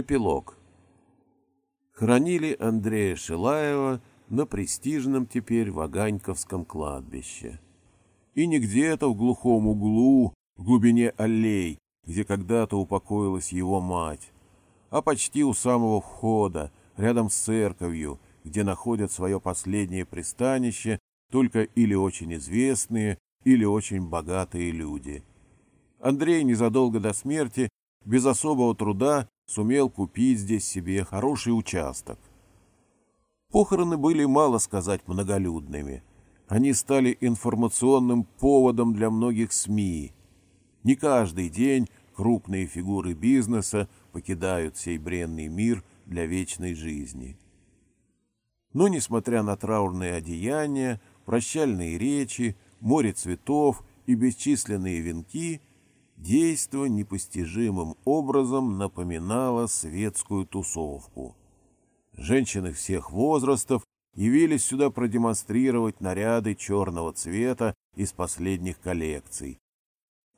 Эпилог. Хранили Андрея Шилаева на престижном теперь Ваганьковском кладбище. И не где-то в глухом углу, в глубине аллей, где когда-то упокоилась его мать, а почти у самого входа, рядом с церковью, где находят свое последнее пристанище только или очень известные, или очень богатые люди. Андрей незадолго до смерти без особого труда сумел купить здесь себе хороший участок. Похороны были, мало сказать, многолюдными. Они стали информационным поводом для многих СМИ. Не каждый день крупные фигуры бизнеса покидают сей бренный мир для вечной жизни. Но, несмотря на траурные одеяния, прощальные речи, море цветов и бесчисленные венки, действо непостижимым образом напоминало светскую тусовку. Женщины всех возрастов явились сюда продемонстрировать наряды черного цвета из последних коллекций.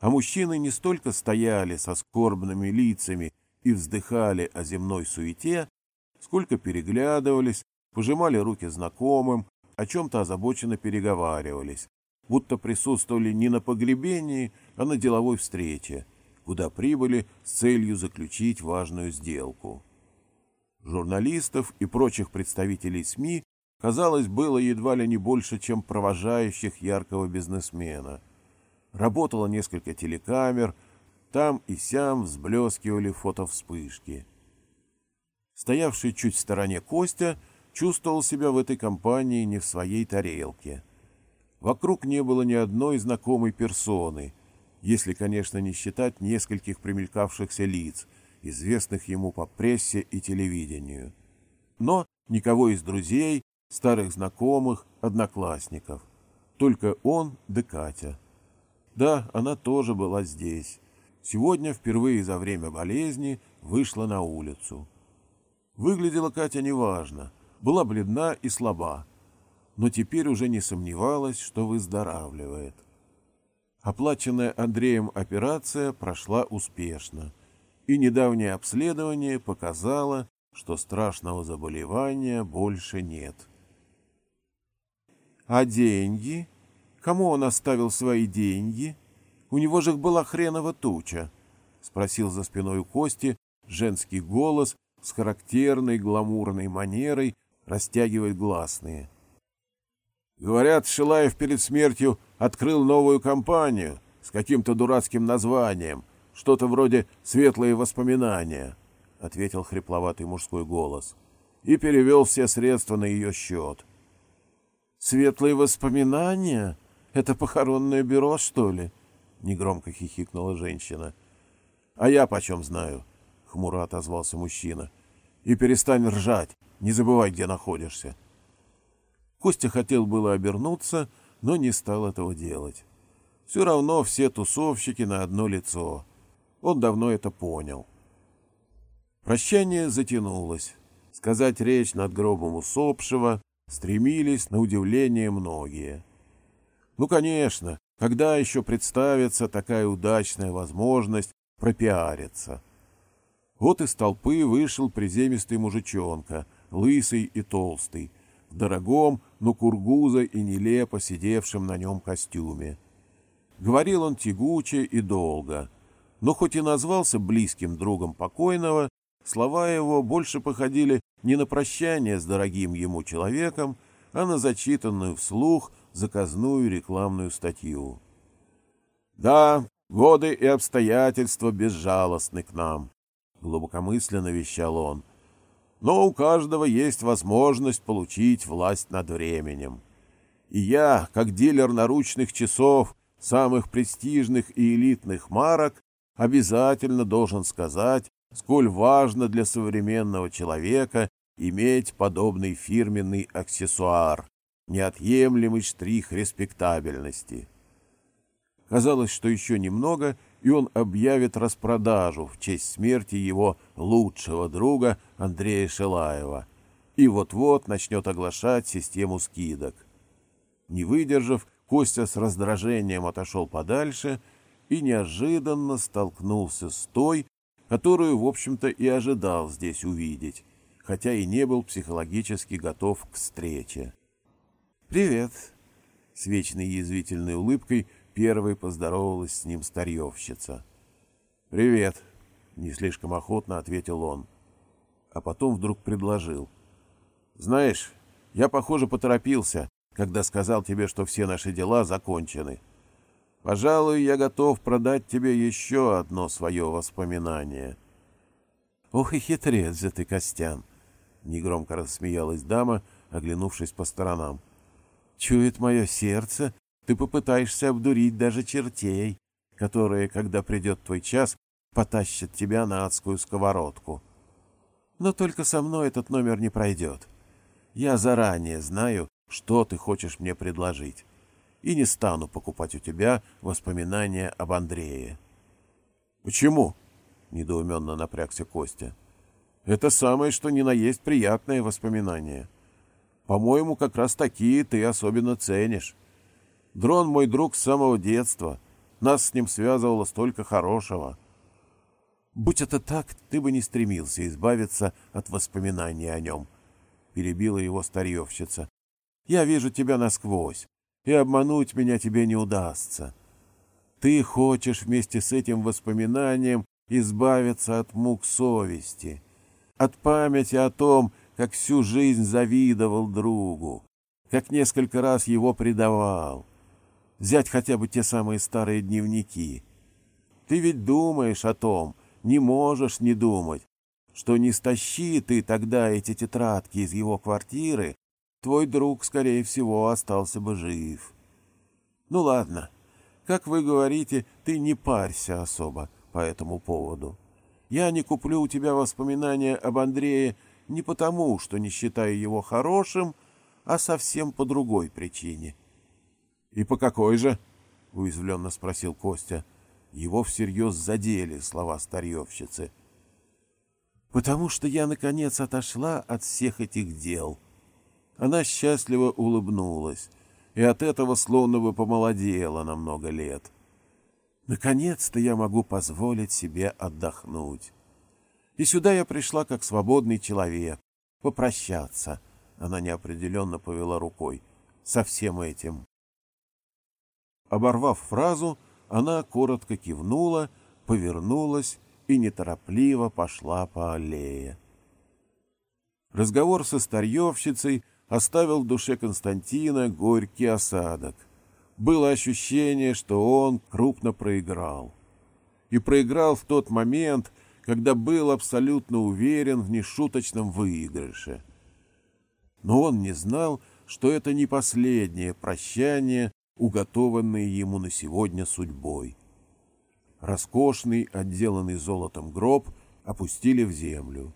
А мужчины не столько стояли со скорбными лицами и вздыхали о земной суете, сколько переглядывались, пожимали руки знакомым, о чем-то озабоченно переговаривались, будто присутствовали не на погребении, а на деловой встрече, куда прибыли с целью заключить важную сделку. Журналистов и прочих представителей СМИ, казалось, было едва ли не больше, чем провожающих яркого бизнесмена. Работало несколько телекамер, там и сям взблескивали фотовспышки. Стоявший чуть в стороне Костя чувствовал себя в этой компании не в своей тарелке. Вокруг не было ни одной знакомой персоны, если, конечно, не считать нескольких примелькавшихся лиц, известных ему по прессе и телевидению. Но никого из друзей, старых знакомых, одноклассников. Только он да Катя. Да, она тоже была здесь. Сегодня, впервые за время болезни, вышла на улицу. Выглядела Катя неважно, была бледна и слаба, но теперь уже не сомневалась, что выздоравливает. Оплаченная Андреем операция прошла успешно, и недавнее обследование показало, что страшного заболевания больше нет. «А деньги? Кому он оставил свои деньги? У него же их была хренова туча», — спросил за спиной у Кости женский голос с характерной гламурной манерой растягивать гласные — Говорят, Шилаев перед смертью открыл новую компанию с каким-то дурацким названием, что-то вроде «Светлые воспоминания», — ответил хрипловатый мужской голос, и перевел все средства на ее счет. «Светлые воспоминания? Это похоронное бюро, что ли?» — негромко хихикнула женщина. «А я почем знаю?» — хмуро отозвался мужчина. «И перестань ржать, не забывай, где находишься». Костя хотел было обернуться, но не стал этого делать. Все равно все тусовщики на одно лицо. Он давно это понял. Прощание затянулось. Сказать речь над гробом усопшего стремились на удивление многие. Ну, конечно, когда еще представится такая удачная возможность пропиариться? Вот из толпы вышел приземистый мужичонка, лысый и толстый, в дорогом, но кургуза и нелепо сидевшем на нем костюме. Говорил он тягуче и долго, но хоть и назвался близким другом покойного, слова его больше походили не на прощание с дорогим ему человеком, а на зачитанную вслух заказную рекламную статью. «Да, годы и обстоятельства безжалостны к нам», — глубокомысленно вещал он но у каждого есть возможность получить власть над временем. И я, как дилер наручных часов, самых престижных и элитных марок, обязательно должен сказать, сколь важно для современного человека иметь подобный фирменный аксессуар, неотъемлемый штрих респектабельности. Казалось, что еще немного — и он объявит распродажу в честь смерти его лучшего друга Андрея Шелаева и вот-вот начнет оглашать систему скидок. Не выдержав, Костя с раздражением отошел подальше и неожиданно столкнулся с той, которую, в общем-то, и ожидал здесь увидеть, хотя и не был психологически готов к встрече. «Привет!» — с вечной язвительной улыбкой первой поздоровалась с ним старьевщица. «Привет!» — не слишком охотно ответил он. А потом вдруг предложил. «Знаешь, я, похоже, поторопился, когда сказал тебе, что все наши дела закончены. Пожалуй, я готов продать тебе еще одно свое воспоминание». «Ох и хитрец же ты, Костян!» — негромко рассмеялась дама, оглянувшись по сторонам. Чует мое сердце, ты попытаешься обдурить даже чертей, которые, когда придет твой час, потащат тебя на адскую сковородку. Но только со мной этот номер не пройдет. Я заранее знаю, что ты хочешь мне предложить, и не стану покупать у тебя воспоминания об Андрее. — Почему? — недоуменно напрягся Костя. — Это самое, что ни на есть приятное воспоминание. — по-моему, как раз такие ты особенно ценишь. Дрон мой друг с самого детства. Нас с ним связывало столько хорошего. Будь это так, ты бы не стремился избавиться от воспоминаний о нем, — перебила его старьевщица. Я вижу тебя насквозь, и обмануть меня тебе не удастся. Ты хочешь вместе с этим воспоминанием избавиться от мук совести, от памяти о том, как всю жизнь завидовал другу, как несколько раз его предавал. Взять хотя бы те самые старые дневники. Ты ведь думаешь о том, не можешь не думать, что не стащи ты тогда эти тетрадки из его квартиры, твой друг, скорее всего, остался бы жив. Ну ладно, как вы говорите, ты не парься особо по этому поводу. Я не куплю у тебя воспоминания об Андрее не потому, что не считаю его хорошим, а совсем по другой причине. — И по какой же? — уязвленно спросил Костя. Его всерьез задели слова старьевщицы. — Потому что я, наконец, отошла от всех этих дел. Она счастливо улыбнулась, и от этого словно бы помолодела на много лет. Наконец-то я могу позволить себе отдохнуть. И сюда я пришла как свободный человек. Попрощаться. Она неопределенно повела рукой. Со всем этим. Оборвав фразу, она коротко кивнула, повернулась и неторопливо пошла по аллее. Разговор со старьевщицей оставил в душе Константина горький осадок. Было ощущение, что он крупно проиграл. И проиграл в тот момент, когда был абсолютно уверен в нешуточном выигрыше. Но он не знал, что это не последнее прощание, уготованное ему на сегодня судьбой. Роскошный, отделанный золотом гроб опустили в землю.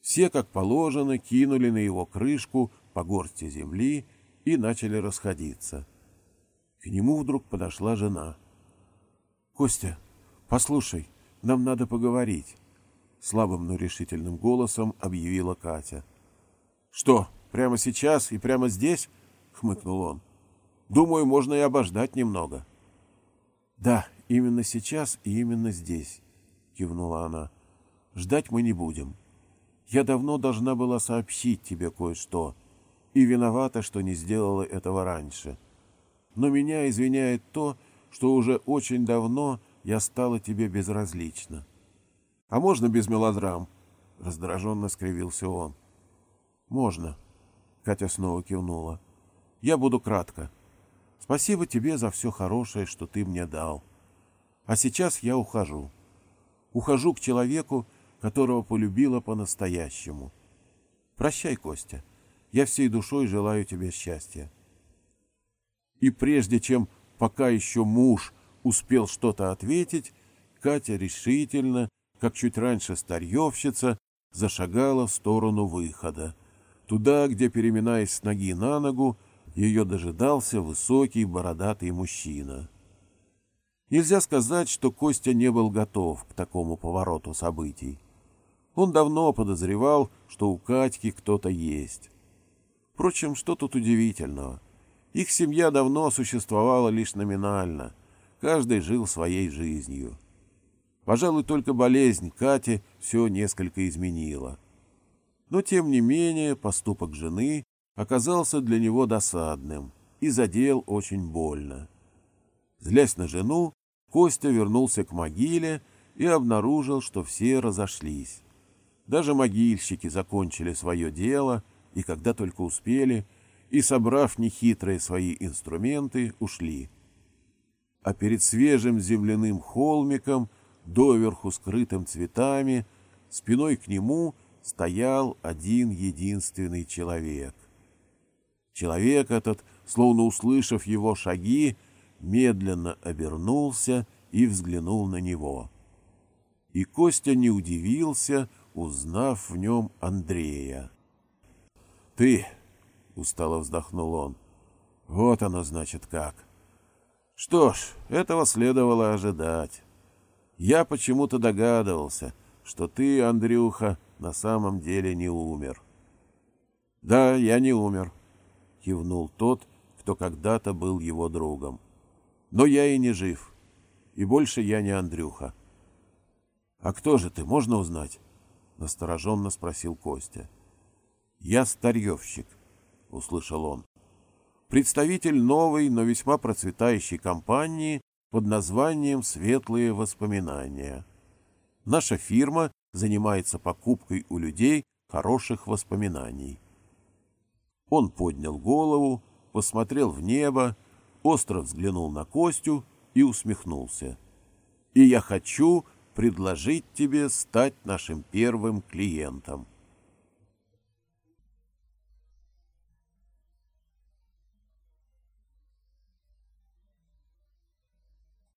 Все, как положено, кинули на его крышку по горсти земли и начали расходиться. К нему вдруг подошла жена. — Костя, послушай, нам надо поговорить», — слабым, но решительным голосом объявила Катя. «Что, прямо сейчас и прямо здесь?» — хмыкнул он. «Думаю, можно и обождать немного». «Да, именно сейчас и именно здесь», — кивнула она. «Ждать мы не будем. Я давно должна была сообщить тебе кое-что, и виновата, что не сделала этого раньше. Но меня извиняет то, что уже очень давно я стала тебе безразлична. — А можно без мелодрам? — раздраженно скривился он. — Можно. Катя снова кивнула. — Я буду кратко. Спасибо тебе за все хорошее, что ты мне дал. А сейчас я ухожу. Ухожу к человеку, которого полюбила по-настоящему. Прощай, Костя. Я всей душой желаю тебе счастья. И прежде чем пока еще муж успел что-то ответить, Катя решительно, как чуть раньше старьевщица, зашагала в сторону выхода, туда, где, переминаясь с ноги на ногу, ее дожидался высокий бородатый мужчина. Нельзя сказать, что Костя не был готов к такому повороту событий. Он давно подозревал, что у Катьки кто-то есть. Впрочем, что тут удивительного? Их семья давно существовала лишь номинально — Каждый жил своей жизнью. Пожалуй, только болезнь Кати все несколько изменила. Но, тем не менее, поступок жены оказался для него досадным и задел очень больно. Злясь на жену, Костя вернулся к могиле и обнаружил, что все разошлись. Даже могильщики закончили свое дело, и когда только успели, и, собрав нехитрые свои инструменты, ушли. А перед свежим земляным холмиком, доверху скрытым цветами, спиной к нему стоял один единственный человек. Человек этот, словно услышав его шаги, медленно обернулся и взглянул на него. И Костя не удивился, узнав в нем Андрея. «Ты!» — устало вздохнул он. «Вот оно, значит, как!» «Что ж, этого следовало ожидать. Я почему-то догадывался, что ты, Андрюха, на самом деле не умер». «Да, я не умер», — кивнул тот, кто когда-то был его другом. «Но я и не жив, и больше я не Андрюха». «А кто же ты, можно узнать?» — настороженно спросил Костя. «Я старьевщик», — услышал он. «Представитель новой, но весьма процветающей компании под названием «Светлые воспоминания». Наша фирма занимается покупкой у людей хороших воспоминаний». Он поднял голову, посмотрел в небо, остро взглянул на Костю и усмехнулся. «И я хочу, предложить тебе стать нашим первым клиентом.